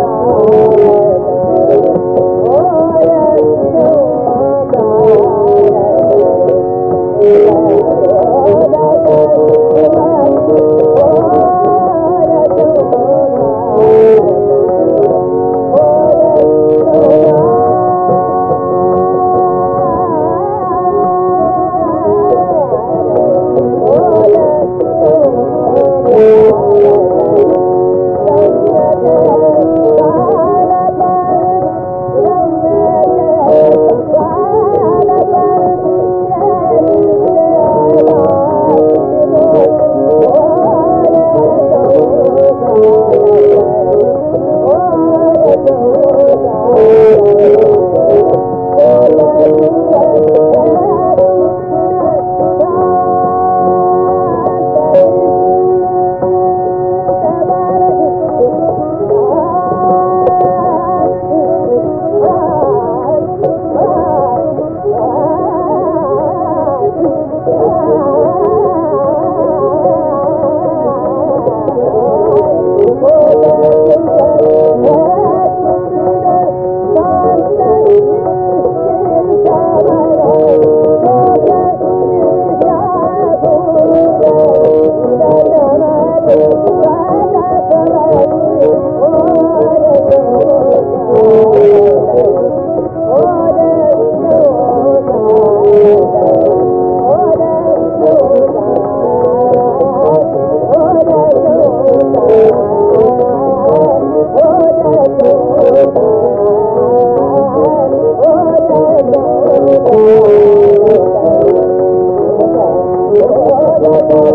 oh Oh